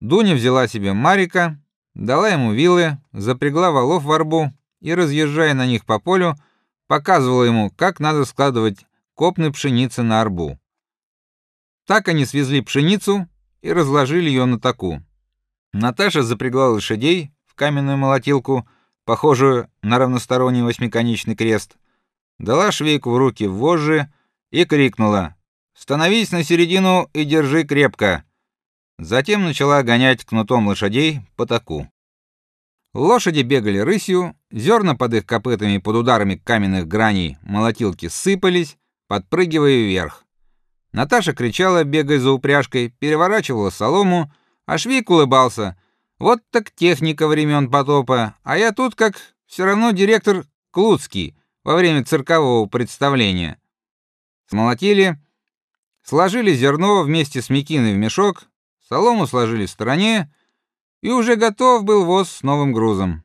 Дуня взяла себе Марика, дала ему вилы, запрягла волов в арбу и, разъезжая на них по полю, показывала ему, как надо складывать копны пшеницы на арбу. Так они свезли пшеницу и разложили ее на таку. Наташа запрягла лошадей в каменную молотилку, похожую на равносторонний восьмиконечный крест, дала швейку в руки вожжи и крикнула: "Становись на середину и держи крепко". Затем начала гонять кнутом лошадей по таку. Лошади бегали рысью, зерна под их копытами под ударами каменных граней молотилки сыпались, подпрыгивая вверх. Наташа кричала, бегая за упряжкой, переворачивала солому, а Швейк улыбался. Вот так техника времен потопа, а я тут как все равно директор Клуцкий во время циркового представления. Смолотили, сложили зерно вместе с мекиной в мешок, солому сложили в стороне, и уже готов был воз с новым грузом.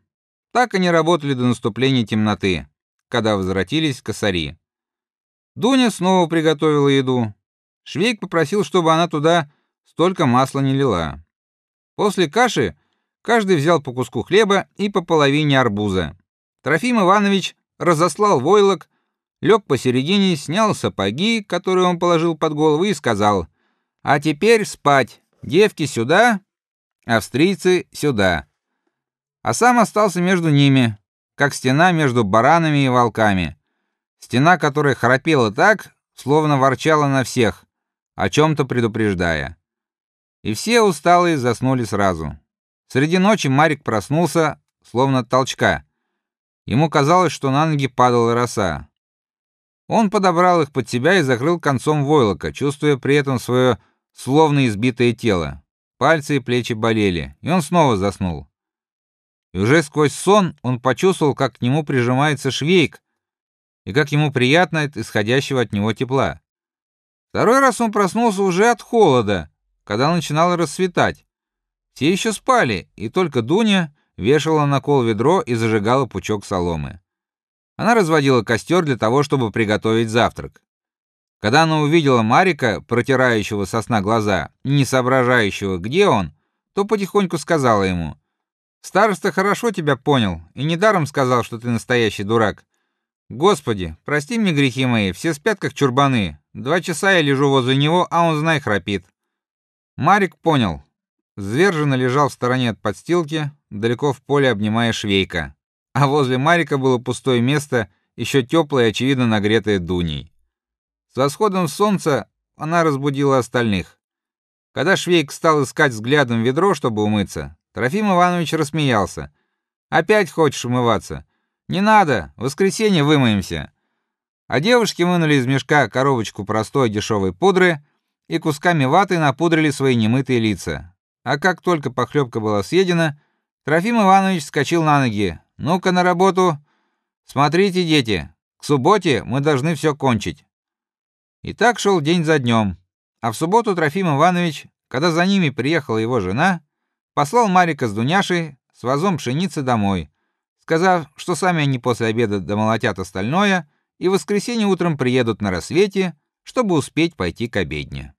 Так они работали до наступления темноты, когда возвратились косари. Дуня снова приготовила еду. Швейк попросил, чтобы она туда столько масла не лила. После каши каждый взял по куску хлеба и по половине арбуза. Трофим Иванович разослал войлок, лег посередине, снял сапоги, которые он положил под голову, и сказал: "А теперь спать. Девки сюда, австрийцы сюда". А сам остался между ними, как стена между баранами и волками. Стена, которая храпела так, словно ворчала на всех о чем то предупреждая. И все усталые заснули сразу. Среди ночи Марик проснулся, словно от толчка. Ему казалось, что на ноги падала роса. Он подобрал их под себя и закрыл концом войлока, чувствуя при этом свое словно избитое тело. Пальцы и плечи болели, и он снова заснул. И уже сквозь сон он почувствовал, как к нему прижимается швейк, и как ему приятно от исходящего от него тепла. Второй раз он проснулся уже от холода, когда начинало рассветать. Все еще спали, и только Дуня вешала на кол ведро и зажигала пучок соломы. Она разводила костер для того, чтобы приготовить завтрак. Когда она увидела Марика, протирающего со сна глаза, не соображающего, где он, то потихоньку сказала ему: "Староста хорошо тебя понял и недаром сказал, что ты настоящий дурак. Господи, прости мне грехи мои, все спят как чурбаны. Два часа я лежу возле него, а он знай храпит. Марик понял. Зверженно лежал в стороне от подстилки, далеко в поле обнимая швейка. А возле Марика было пустое место, еще теплое очевидно нагретое Дуней. С восходом солнца она разбудила остальных. Когда Швейк стал искать взглядом ведро, чтобы умыться, Трофим Иванович рассмеялся. Опять хочешь умываться? Не надо, в воскресенье вымоемся. А девушки вынули из мешка коробочку простой дешевой пудры и кусками ваты напудрили свои немытые лица. А как только похлебка была съедена, Трофим Иванович вскочил на ноги. Ну-ка на работу. Смотрите, дети, к субботе мы должны все кончить. И так шел день за днем. А в субботу Трофим Иванович, когда за ними приехала его жена, послал Марика с Дуняшей с вазом пшеницы домой сказав, что сами они после обеда домолотят остальное и в воскресенье утром приедут на рассвете, чтобы успеть пойти к обедне.